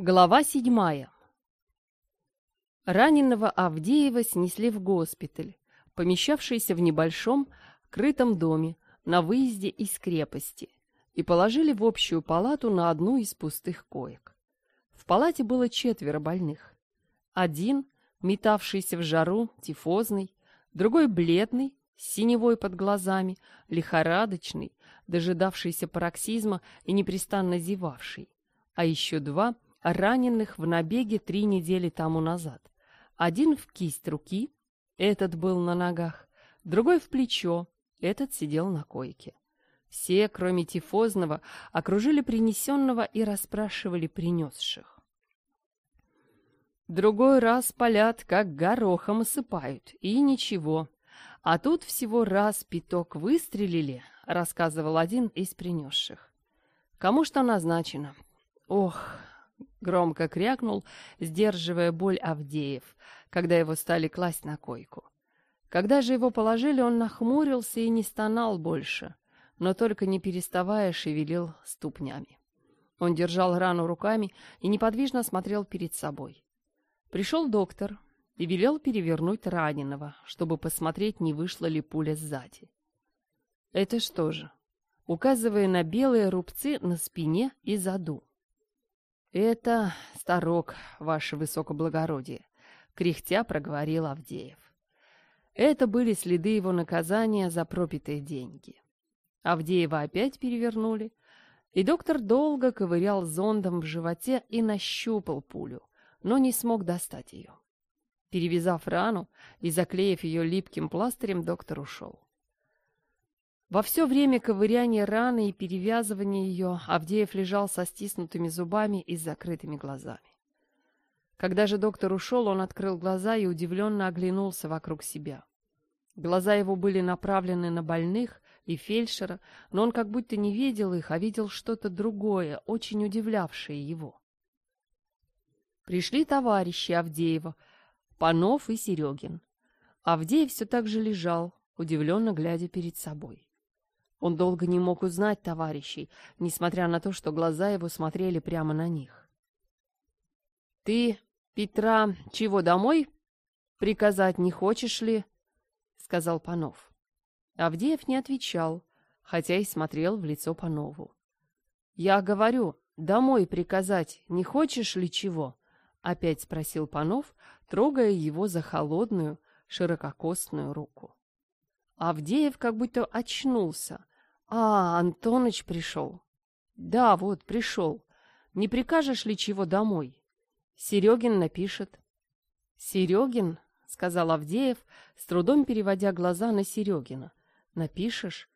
Глава седьмая. Раненого Авдеева снесли в госпиталь, помещавшийся в небольшом крытом доме на выезде из крепости, и положили в общую палату на одну из пустых коек. В палате было четверо больных. Один, метавшийся в жару, тифозный, другой бледный, синевой под глазами, лихорадочный, дожидавшийся пароксизма и непрестанно зевавший, а еще два – раненых в набеге три недели тому назад. Один в кисть руки, этот был на ногах, другой в плечо, этот сидел на койке. Все, кроме тифозного, окружили принесенного и расспрашивали принесших. Другой раз палят, как горохом осыпают, и ничего. А тут всего раз пяток выстрелили, рассказывал один из принесших. Кому что назначено? Ох, Громко крякнул, сдерживая боль Авдеев, когда его стали класть на койку. Когда же его положили, он нахмурился и не стонал больше, но только не переставая шевелил ступнями. Он держал рану руками и неподвижно смотрел перед собой. Пришел доктор и велел перевернуть раненого, чтобы посмотреть, не вышла ли пуля сзади. Это что же? Указывая на белые рубцы на спине и заду. «Это старок, ваше высокоблагородие», — кряхтя проговорил Авдеев. Это были следы его наказания за пропитые деньги. Авдеева опять перевернули, и доктор долго ковырял зондом в животе и нащупал пулю, но не смог достать ее. Перевязав рану и заклеив ее липким пластырем, доктор ушел. Во все время ковыряния раны и перевязывания ее Авдеев лежал со стиснутыми зубами и с закрытыми глазами. Когда же доктор ушел, он открыл глаза и удивленно оглянулся вокруг себя. Глаза его были направлены на больных и фельдшера, но он как будто не видел их, а видел что-то другое, очень удивлявшее его. Пришли товарищи Авдеева, Панов и Серегин. Авдеев все так же лежал, удивленно глядя перед собой. Он долго не мог узнать товарищей, несмотря на то, что глаза его смотрели прямо на них. «Ты, Петра, чего домой? Приказать не хочешь ли?» — сказал Панов. Авдеев не отвечал, хотя и смотрел в лицо Панову. «Я говорю, домой приказать не хочешь ли чего?» — опять спросил Панов, трогая его за холодную, ширококостную руку. Авдеев как будто очнулся. А, Антоныч пришел. Да, вот, пришел. Не прикажешь ли чего домой? Серегин напишет. Серегин, сказал Авдеев, с трудом переводя глаза на Серегина. Напишешь?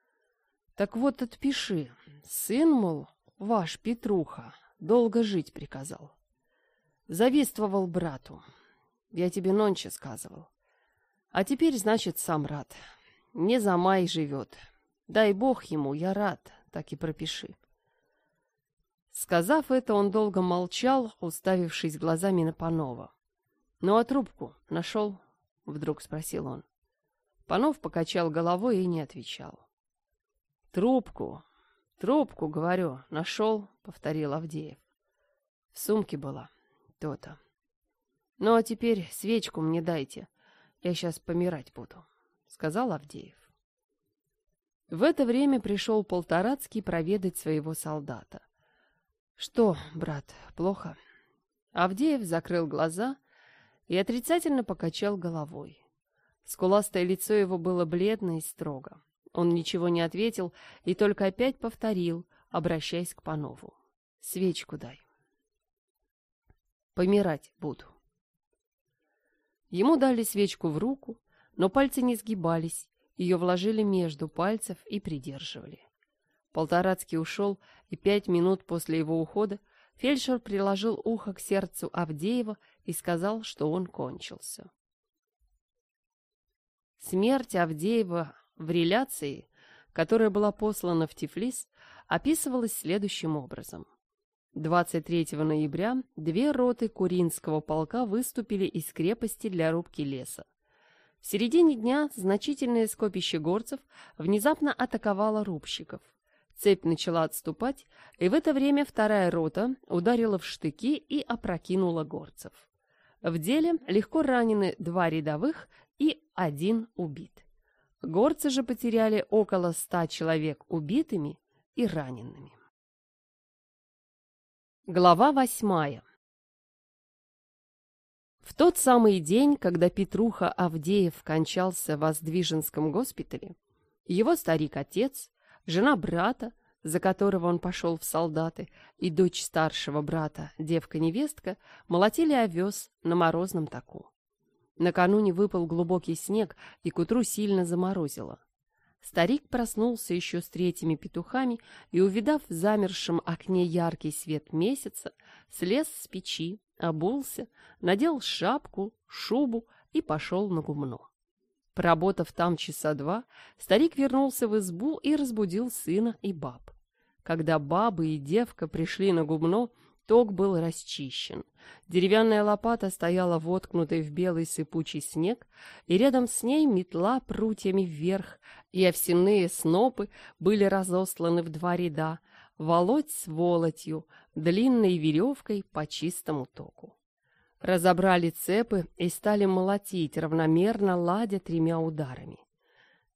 Так вот, отпиши. Сын, мол, ваш Петруха, долго жить приказал. Завистовал брату. Я тебе нонче сказывал. А теперь, значит, сам рад. Не за май живет, Дай бог ему, я рад, так и пропиши. Сказав это, он долго молчал, уставившись глазами на Панова. «Ну а трубку нашел?» — вдруг спросил он. Панов покачал головой и не отвечал. «Трубку, трубку, говорю, нашел», — повторил Авдеев. В сумке была, то-то. «Ну а теперь свечку мне дайте, я сейчас помирать буду», — сказал Авдеев. В это время пришел Полторацкий проведать своего солдата. «Что, брат, плохо?» Авдеев закрыл глаза и отрицательно покачал головой. Скуластое лицо его было бледно и строго. Он ничего не ответил и только опять повторил, обращаясь к Панову. «Свечку дай. Помирать буду». Ему дали свечку в руку, но пальцы не сгибались, ее вложили между пальцев и придерживали. Полторацкий ушел, и пять минут после его ухода фельдшер приложил ухо к сердцу Авдеева и сказал, что он кончился. Смерть Авдеева в реляции, которая была послана в Тифлис, описывалась следующим образом. 23 ноября две роты Куринского полка выступили из крепости для рубки леса. В середине дня значительное скопище горцев внезапно атаковало рубщиков. Цепь начала отступать, и в это время вторая рота ударила в штыки и опрокинула горцев. В деле легко ранены два рядовых и один убит. Горцы же потеряли около ста человек убитыми и ранеными. Глава восьмая. В тот самый день, когда Петруха Авдеев кончался в Оздвиженском госпитале, его старик-отец, жена брата, за которого он пошел в солдаты, и дочь старшего брата, девка-невестка, молотили овес на морозном таку. Накануне выпал глубокий снег, и к утру сильно заморозило. Старик проснулся еще с третьими петухами и, увидав в замершем окне яркий свет месяца, слез с печи, обулся, надел шапку, шубу и пошел на гумно. Поработав там часа два, старик вернулся в избу и разбудил сына и баб. Когда бабы и девка пришли на гумно, ток был расчищен. Деревянная лопата стояла воткнутой в белый сыпучий снег, и рядом с ней метла прутьями вверх, и овсяные снопы были разосланы в два ряда — волоть с волотью длинной веревкой по чистому току. Разобрали цепы и стали молотить, равномерно ладя тремя ударами.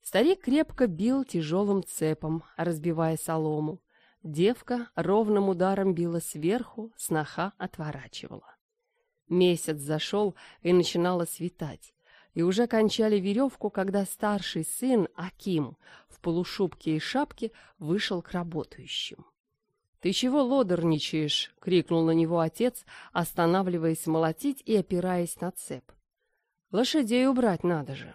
Старик крепко бил тяжелым цепом, разбивая солому. Девка ровным ударом била сверху, сноха отворачивала. Месяц зашел и начинало светать и уже кончали веревку, когда старший сын Аким в полушубке и шапке вышел к работающим. «Ты чего лодорничаешь?» — крикнул на него отец, останавливаясь молотить и опираясь на цеп. «Лошадей убрать надо же!»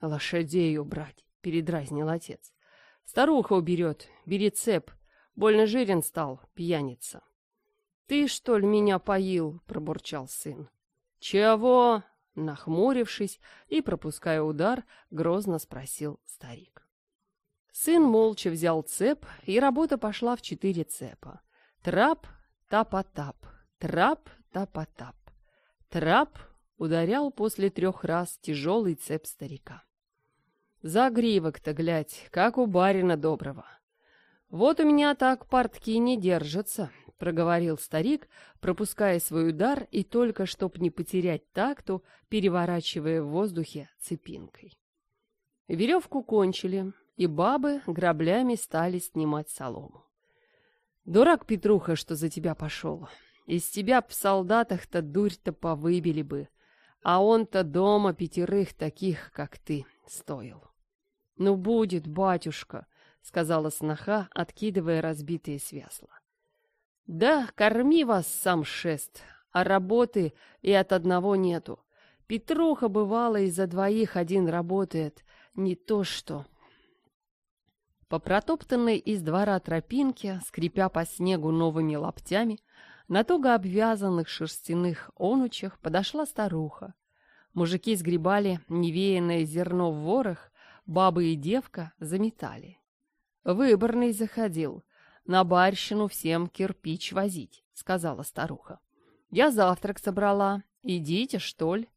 «Лошадей убрать!» — передразнил отец. «Старуха уберет, бери цеп. больно жирен стал, пьяница». «Ты, что ли, меня поил?» — пробурчал сын. «Чего?» Нахмурившись и пропуская удар, грозно спросил старик. Сын молча взял цеп, и работа пошла в четыре цепа. Трап-тапа-тап, трап-тапа-тап. Трап ударял после трех раз тяжелый цеп старика. Загривок-то, глядь, как у барина доброго. Вот у меня так портки не держатся, проговорил старик, пропуская свой удар и только чтоб не потерять такту, переворачивая в воздухе цепинкой. Веревку кончили, и бабы граблями стали снимать солому. «Дурак, Петруха, что за тебя пошел! Из тебя б в солдатах-то дурь-то повыбили бы, а он-то дома пятерых таких, как ты, стоил». «Ну будет, батюшка!» — сказала сноха, откидывая разбитые связла. Да, корми вас сам шест, а работы и от одного нету. Петруха бывало из-за двоих один работает, не то что. По протоптанной из двора тропинке, скрипя по снегу новыми лаптями, на туго обвязанных шерстяных онучах подошла старуха. Мужики сгребали невеянное зерно в ворох, бабы и девка заметали. Выборный заходил — на барщину всем кирпич возить», — сказала старуха. «Я завтрак собрала. Идите, что ли?»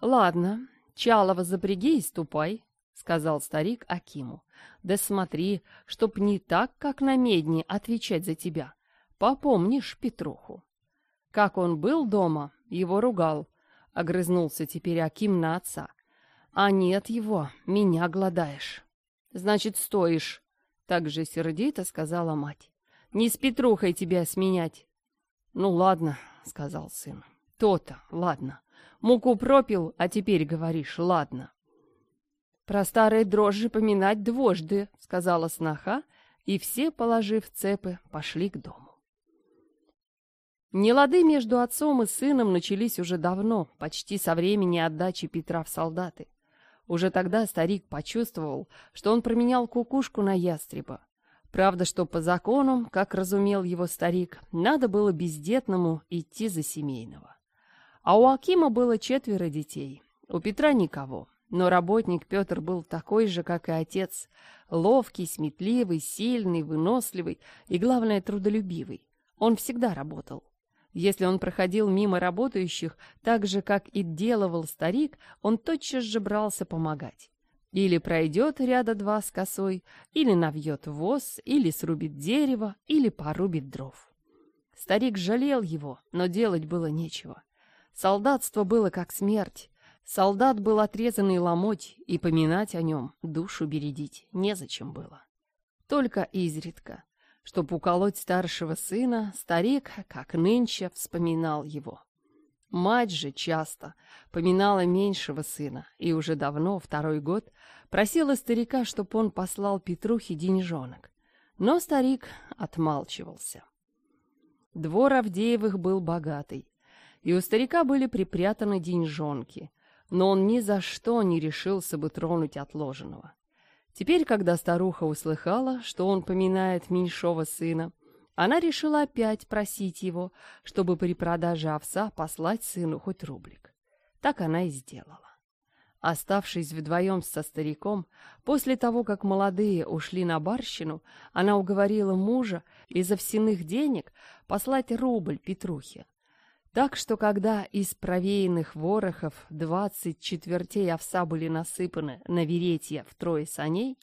«Ладно, Чалова запряги и ступай», — сказал старик Акиму. «Да смотри, чтоб не так, как на медне, отвечать за тебя. Попомнишь Петруху?» Как он был дома, его ругал. Огрызнулся теперь Аким на отца. «А нет его, меня гладаешь». «Значит, стоишь», так же сердито а сказала мать. «Не с Петрухой тебя сменять!» «Ну ладно», — сказал сын. «То-то, ладно. Муку пропил, а теперь говоришь «ладно». «Про старые дрожжи поминать дважды», — сказала сноха, и все, положив цепы, пошли к дому. Нелады между отцом и сыном начались уже давно, почти со времени отдачи Петра в солдаты. Уже тогда старик почувствовал, что он променял кукушку на ястреба. Правда, что по закону, как разумел его старик, надо было бездетному идти за семейного. А у Акима было четверо детей, у Петра никого. Но работник Петр был такой же, как и отец, ловкий, сметливый, сильный, выносливый и, главное, трудолюбивый. Он всегда работал. Если он проходил мимо работающих, так же, как и делывал старик, он тотчас же брался помогать. Или пройдет ряда два с косой, или навьет воз, или срубит дерево, или порубит дров. Старик жалел его, но делать было нечего. Солдатство было как смерть. Солдат был отрезанный ломоть, и поминать о нем, душу бередить, незачем было. Только изредка, чтобы уколоть старшего сына, старик, как нынче, вспоминал его. Мать же часто поминала меньшего сына и уже давно, второй год, просила старика, чтоб он послал Петрухе деньжонок. Но старик отмалчивался. Двор Авдеевых был богатый, и у старика были припрятаны деньжонки, но он ни за что не решился бы тронуть отложенного. Теперь, когда старуха услыхала, что он поминает меньшого сына, она решила опять просить его, чтобы при продаже овса послать сыну хоть рублик. Так она и сделала. Оставшись вдвоем со стариком, после того, как молодые ушли на барщину, она уговорила мужа из овсяных денег послать рубль Петрухе, так что когда из провеянных ворохов двадцать четвертей овса были насыпаны на виретья в трое саней,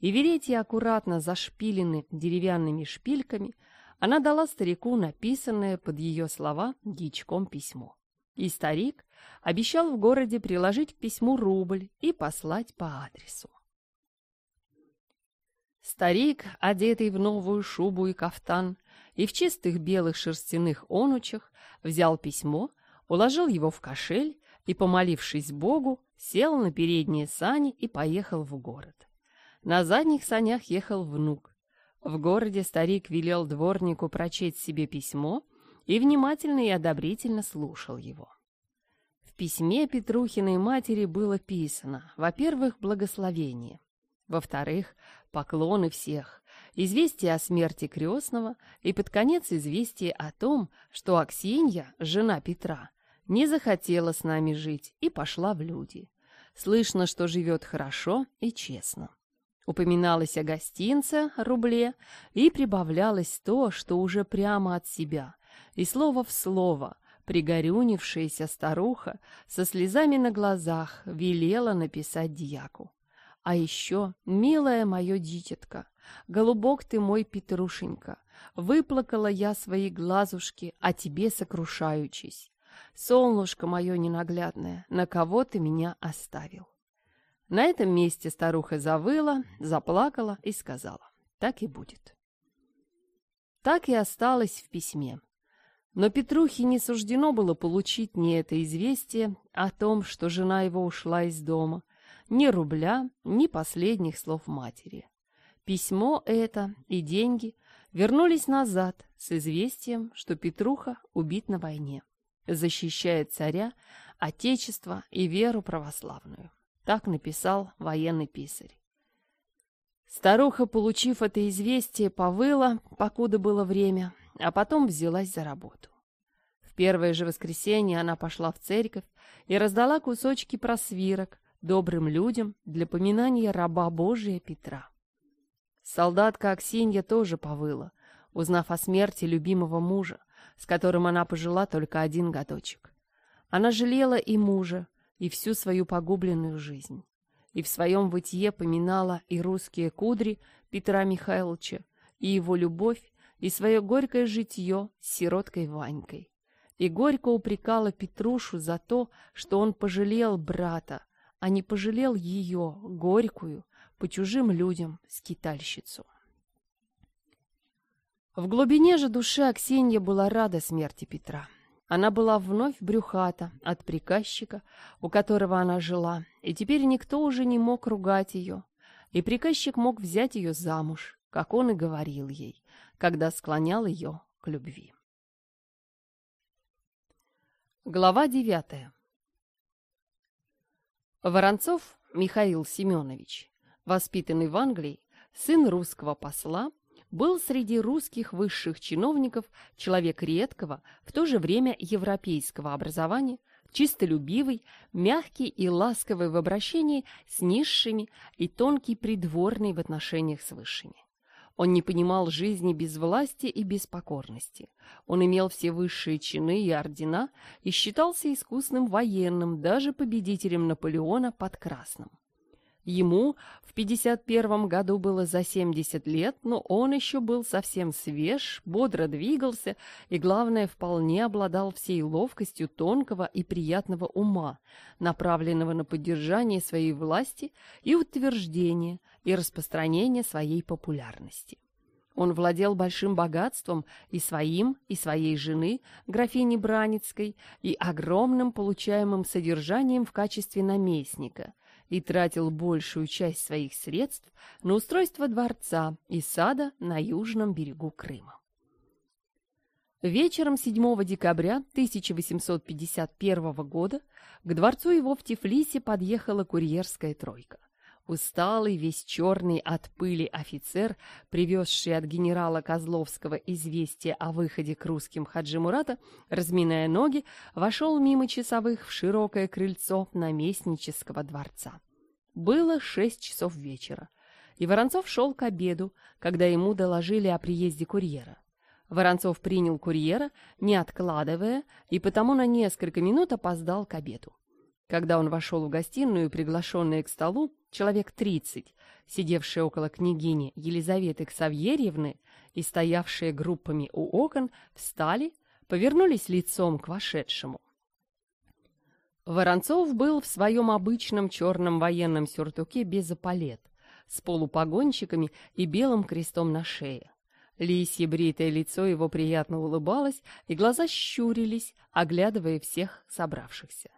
и веретья аккуратно зашпилены деревянными шпильками, она дала старику написанное под ее слова дичком письмо. И старик обещал в городе приложить к письму рубль и послать по адресу. Старик, одетый в новую шубу и кафтан, и в чистых белых шерстяных онучах взял письмо, уложил его в кошель и, помолившись Богу, сел на передние сани и поехал в город. На задних санях ехал внук. В городе старик велел дворнику прочесть себе письмо и внимательно и одобрительно слушал его. В письме Петрухиной матери было писано, во-первых, благословение, во-вторых, поклоны всех, известие о смерти крестного и под конец известие о том, что Аксинья, жена Петра, не захотела с нами жить и пошла в люди. Слышно, что живет хорошо и честно. Упоминалось о гостинце, рубле, и прибавлялось то, что уже прямо от себя, и слово в слово – пригорюнившаяся старуха со слезами на глазах велела написать дьяку. А еще, милая мое дитятка, голубок ты мой Петрушенька, выплакала я свои глазушки, а тебе сокрушаючись. Солнышко мое ненаглядное, на кого ты меня оставил? На этом месте старуха завыла, заплакала и сказала, так и будет. Так и осталось в письме. Но Петрухе не суждено было получить ни это известие о том, что жена его ушла из дома, ни рубля, ни последних слов матери. Письмо это и деньги вернулись назад с известием, что Петруха убит на войне, защищает царя, отечество и веру православную. Так написал военный писарь. Старуха, получив это известие, повыла, покуда было время, а потом взялась за работу. В первое же воскресенье она пошла в церковь и раздала кусочки просвирок, добрым людям для поминания раба Божия Петра. Солдатка Аксинья тоже повыла, узнав о смерти любимого мужа, с которым она пожила только один годочек. Она жалела и мужа, и всю свою погубленную жизнь, и в своем вытье поминала и русские кудри Петра Михайловича, и его любовь, и свое горькое житье с сироткой Ванькой. И горько упрекала Петрушу за то, что он пожалел брата, а не пожалел ее, горькую, по чужим людям скитальщицу. В глубине же души Аксинья была рада смерти Петра. Она была вновь брюхата от приказчика, у которого она жила, и теперь никто уже не мог ругать ее, и приказчик мог взять ее замуж, как он и говорил ей, когда склонял ее к любви. Глава девятая Воронцов Михаил Семенович, воспитанный в Англии, сын русского посла, был среди русских высших чиновников человек редкого, в то же время европейского образования, чистолюбивый, мягкий и ласковый в обращении с низшими и тонкий придворный в отношениях с высшими. Он не понимал жизни без власти и без покорности. Он имел все высшие чины и ордена и считался искусным военным, даже победителем Наполеона под Красным. Ему в 51 году было за 70 лет, но он еще был совсем свеж, бодро двигался и, главное, вполне обладал всей ловкостью тонкого и приятного ума, направленного на поддержание своей власти и утверждение и распространение своей популярности. Он владел большим богатством и своим, и своей жены, графини Браницкой, и огромным получаемым содержанием в качестве наместника, и тратил большую часть своих средств на устройство дворца и сада на южном берегу Крыма. Вечером 7 декабря 1851 года к дворцу его в Тифлисе подъехала курьерская тройка – Усталый, весь черный от пыли офицер, привезший от генерала Козловского известие о выходе к русским Хаджи Мурата, разминая ноги, вошел мимо часовых в широкое крыльцо наместнического дворца. Было шесть часов вечера, и Воронцов шел к обеду, когда ему доложили о приезде курьера. Воронцов принял курьера, не откладывая, и потому на несколько минут опоздал к обеду. Когда он вошел в гостиную, приглашенный к столу, человек тридцать, сидевшие около княгини Елизаветы Ксавьерьевны и стоявшие группами у окон, встали, повернулись лицом к вошедшему. Воронцов был в своем обычном черном военном сюртуке без опалет, с полупогонщиками и белым крестом на шее. Лисье бритое лицо его приятно улыбалось, и глаза щурились, оглядывая всех собравшихся.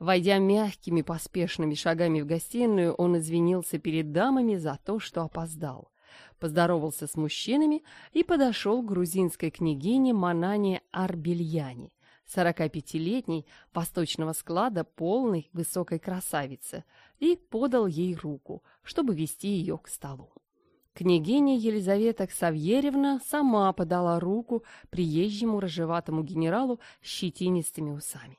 Войдя мягкими поспешными шагами в гостиную, он извинился перед дамами за то, что опоздал. Поздоровался с мужчинами и подошел к грузинской княгине Манане Арбельяне, 45-летней, восточного склада, полной высокой красавицы, и подал ей руку, чтобы вести ее к столу. Княгиня Елизавета Ксавьеревна сама подала руку приезжему рыжеватому генералу с щетинистыми усами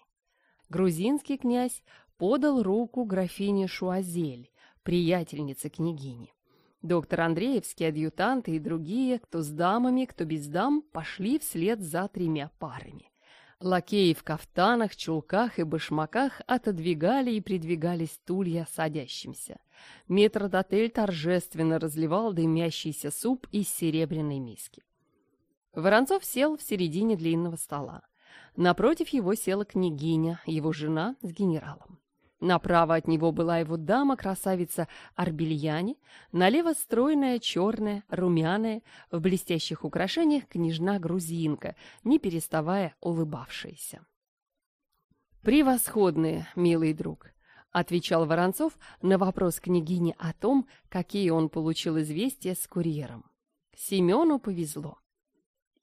грузинский князь подал руку графине Шуазель, приятельнице княгини. Доктор Андреевский, адъютанты и другие, кто с дамами, кто без дам, пошли вслед за тремя парами. Лакеи в кафтанах, чулках и башмаках отодвигали и придвигали стулья садящимся. Метродотель торжественно разливал дымящийся суп из серебряной миски. Воронцов сел в середине длинного стола. Напротив его села княгиня, его жена с генералом. Направо от него была его дама-красавица Арбельяне, налево стройная, черная, румяная, в блестящих украшениях княжна-грузинка, не переставая улыбавшаяся. «Превосходные, милый друг!» — отвечал Воронцов на вопрос княгини о том, какие он получил известия с курьером. Семену повезло.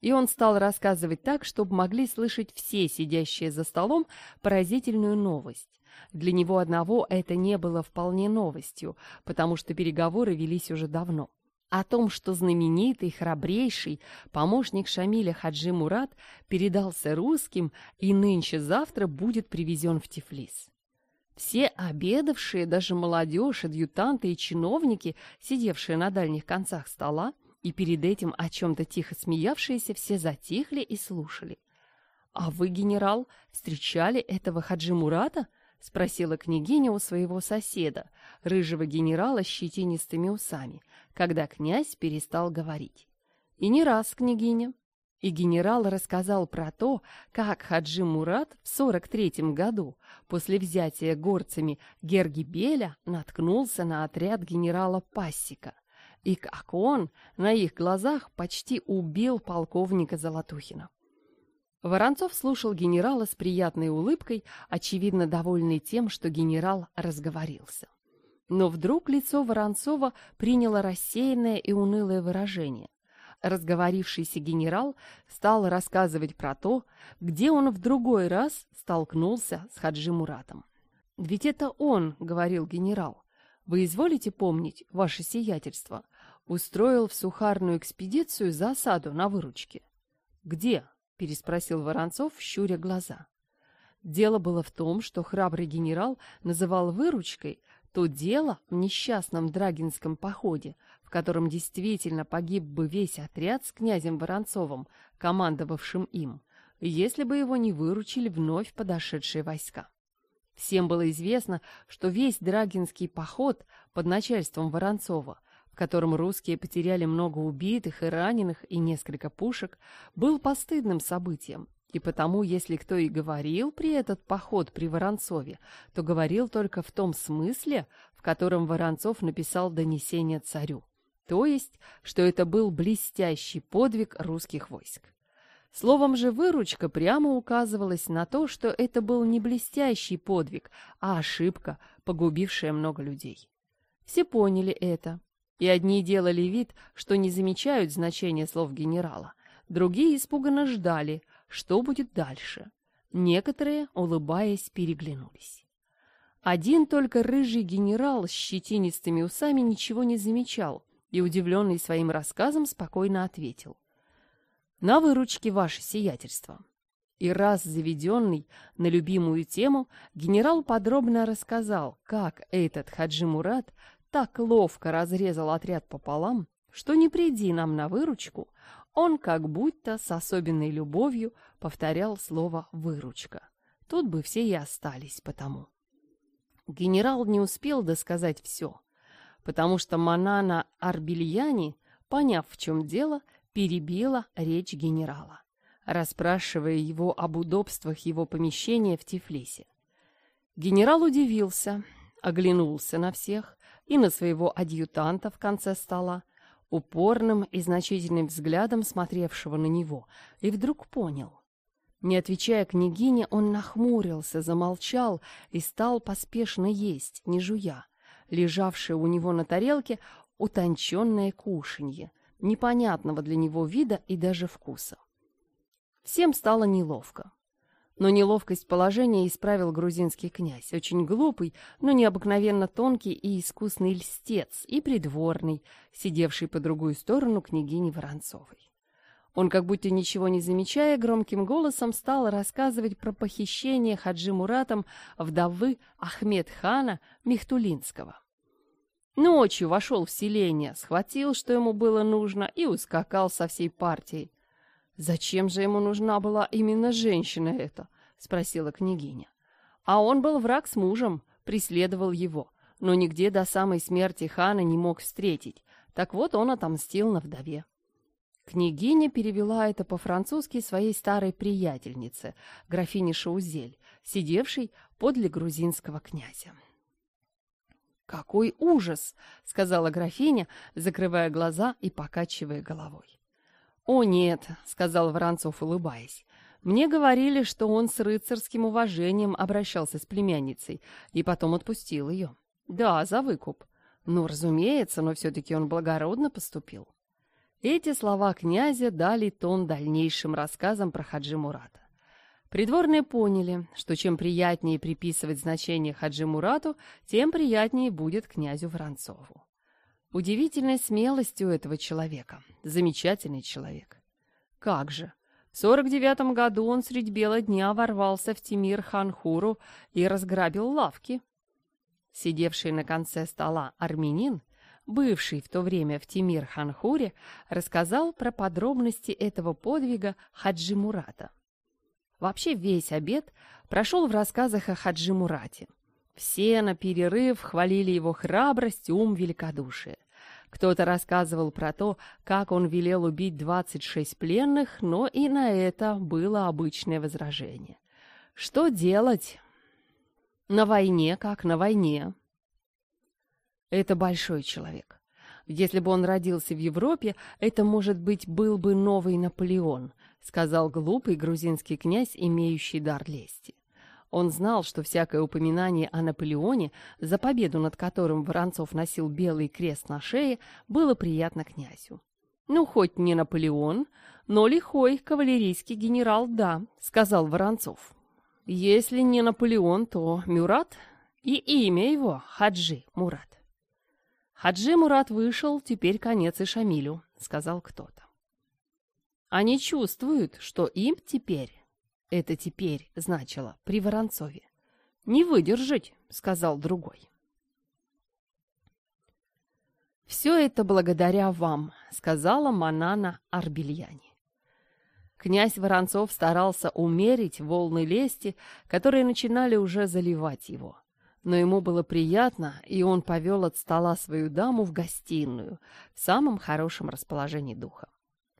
И он стал рассказывать так, чтобы могли слышать все сидящие за столом поразительную новость. Для него одного это не было вполне новостью, потому что переговоры велись уже давно. О том, что знаменитый, храбрейший помощник Шамиля Хаджи Мурат передался русским и нынче-завтра будет привезен в Тифлис. Все обедавшие, даже молодежь, адъютанты и чиновники, сидевшие на дальних концах стола, и перед этим о чем-то тихо смеявшиеся все затихли и слушали. «А вы, генерал, встречали этого Хаджи Мурата?» — спросила княгиня у своего соседа, рыжего генерала с щетинистыми усами, когда князь перестал говорить. «И не раз, княгиня». И генерал рассказал про то, как Хаджи Мурат в 43-м году, после взятия горцами Гергибеля, наткнулся на отряд генерала Пассика — и как он, на их глазах почти убил полковника Золотухина. Воронцов слушал генерала с приятной улыбкой, очевидно довольный тем, что генерал разговорился. Но вдруг лицо Воронцова приняло рассеянное и унылое выражение. Разговорившийся генерал стал рассказывать про то, где он в другой раз столкнулся с Хаджи Муратом. «Ведь это он», — говорил генерал, вы изволите помнить, ваше сиятельство, устроил в сухарную экспедицию засаду на выручке. Где? переспросил Воронцов, щуря глаза. Дело было в том, что храбрый генерал называл выручкой то дело в несчастном Драгинском походе, в котором действительно погиб бы весь отряд с князем Воронцовым, командовавшим им, если бы его не выручили вновь подошедшие войска. Всем было известно, что весь Драгинский поход под начальством Воронцова, в котором русские потеряли много убитых и раненых и несколько пушек, был постыдным событием, и потому, если кто и говорил при этот поход при Воронцове, то говорил только в том смысле, в котором Воронцов написал донесение царю. То есть, что это был блестящий подвиг русских войск. Словом же, выручка прямо указывалась на то, что это был не блестящий подвиг, а ошибка, погубившая много людей. Все поняли это, и одни делали вид, что не замечают значения слов генерала, другие испуганно ждали, что будет дальше. Некоторые, улыбаясь, переглянулись. Один только рыжий генерал с щетинистыми усами ничего не замечал и, удивленный своим рассказом, спокойно ответил — на выручки ваше сиятельство». И раз заведенный на любимую тему, генерал подробно рассказал, как этот Хаджи Мурат так ловко разрезал отряд пополам, что не приди нам на выручку, он как будто с особенной любовью повторял слово «выручка». Тут бы все и остались потому. Генерал не успел досказать все, потому что Манана Арбельяни, поняв, в чем дело, перебила речь генерала, расспрашивая его об удобствах его помещения в Тифлисе. Генерал удивился, оглянулся на всех и на своего адъютанта в конце стола, упорным и значительным взглядом смотревшего на него, и вдруг понял. Не отвечая княгине, он нахмурился, замолчал и стал поспешно есть, не жуя, лежавшее у него на тарелке утонченное кушанье, непонятного для него вида и даже вкуса. Всем стало неловко. Но неловкость положения исправил грузинский князь, очень глупый, но необыкновенно тонкий и искусный льстец и придворный, сидевший по другую сторону княгини Воронцовой. Он, как будто ничего не замечая, громким голосом стал рассказывать про похищение Хаджи Муратом вдовы Ахмед хана Мехтулинского. Ночью вошел в селение, схватил, что ему было нужно, и ускакал со всей партией. «Зачем же ему нужна была именно женщина эта?» — спросила княгиня. А он был враг с мужем, преследовал его, но нигде до самой смерти хана не мог встретить. Так вот он отомстил на вдове. Княгиня перевела это по-французски своей старой приятельнице, графине Шаузель, сидевшей подле грузинского князя какой ужас!» — сказала графиня, закрывая глаза и покачивая головой. «О нет!» — сказал Воронцов, улыбаясь. «Мне говорили, что он с рыцарским уважением обращался с племянницей и потом отпустил ее. Да, за выкуп. Ну, разумеется, но все-таки он благородно поступил». Эти слова князя дали тон дальнейшим рассказам про Хаджи Мурата. Придворные поняли, что чем приятнее приписывать значение Хаджи Мурату, тем приятнее будет князю Воронцову. Удивительная смелость у этого человека. Замечательный человек. Как же! В 49 году он средь бела дня ворвался в Тимир Ханхуру и разграбил лавки. Сидевший на конце стола армянин, бывший в то время в Тимир Ханхуре, рассказал про подробности этого подвига Хаджи Мурата. Вообще весь обед прошел в рассказах о Хаджи Мурате. Все на перерыв хвалили его храбрость, ум, великодушие. Кто-то рассказывал про то, как он велел убить 26 пленных, но и на это было обычное возражение. Что делать? На войне, как на войне. Это большой человек. Если бы он родился в Европе, это, может быть, был бы новый Наполеон —— сказал глупый грузинский князь, имеющий дар лести. Он знал, что всякое упоминание о Наполеоне, за победу над которым Воронцов носил белый крест на шее, было приятно князю. «Ну, хоть не Наполеон, но лихой кавалерийский генерал, да», — сказал Воронцов. «Если не Наполеон, то Мюрат и имя его Хаджи Мурат». «Хаджи Мурат вышел, теперь конец и Шамилю», — сказал кто-то. Они чувствуют, что им теперь, это теперь значило при Воронцове, не выдержать, сказал другой. «Все это благодаря вам», — сказала Манана Арбельяне. Князь Воронцов старался умерить волны лести, которые начинали уже заливать его. Но ему было приятно, и он повел от стола свою даму в гостиную в самом хорошем расположении духа.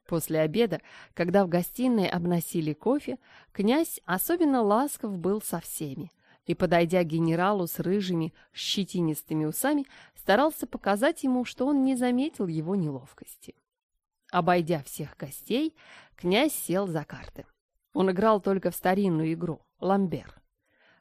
После обеда, когда в гостиной обносили кофе, князь особенно ласков был со всеми и, подойдя к генералу с рыжими щетинистыми усами, старался показать ему, что он не заметил его неловкости. Обойдя всех гостей, князь сел за карты. Он играл только в старинную игру – ламбер.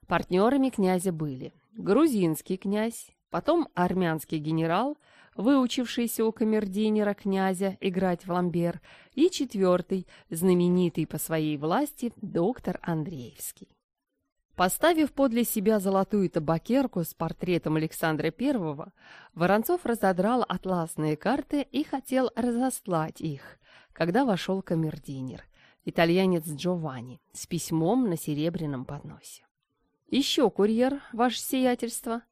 Партнерами князя были грузинский князь, потом армянский генерал – выучившийся у камердинера князя играть в ламбер, и четвертый, знаменитый по своей власти, доктор Андреевский. Поставив подле себя золотую табакерку с портретом Александра I, Воронцов разодрал атласные карты и хотел разослать их, когда вошел камердинер, итальянец Джованни, с письмом на серебряном подносе. «Еще курьер, ваше сиятельство»,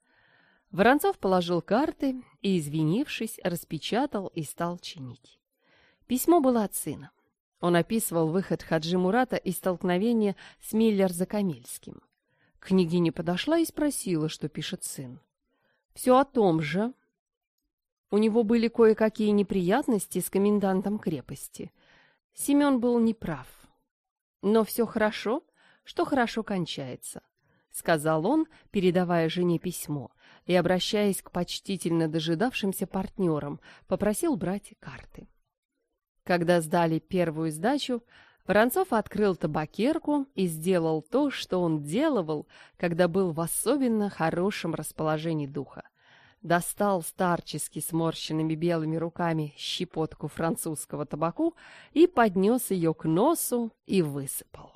Воронцов положил карты и, извинившись, распечатал и стал чинить. Письмо было от сына. Он описывал выход Хаджи Мурата и столкновение с Миллер-Закамельским. Княгиня подошла и спросила, что пишет сын. «Все о том же. У него были кое-какие неприятности с комендантом крепости. Семен был неправ. Но все хорошо, что хорошо кончается сказал он, передавая жене письмо, и, обращаясь к почтительно дожидавшимся партнерам, попросил брать карты. Когда сдали первую сдачу, Воронцов открыл табакерку и сделал то, что он делал, когда был в особенно хорошем расположении духа. Достал старчески сморщенными белыми руками щепотку французского табаку и поднес ее к носу и высыпал.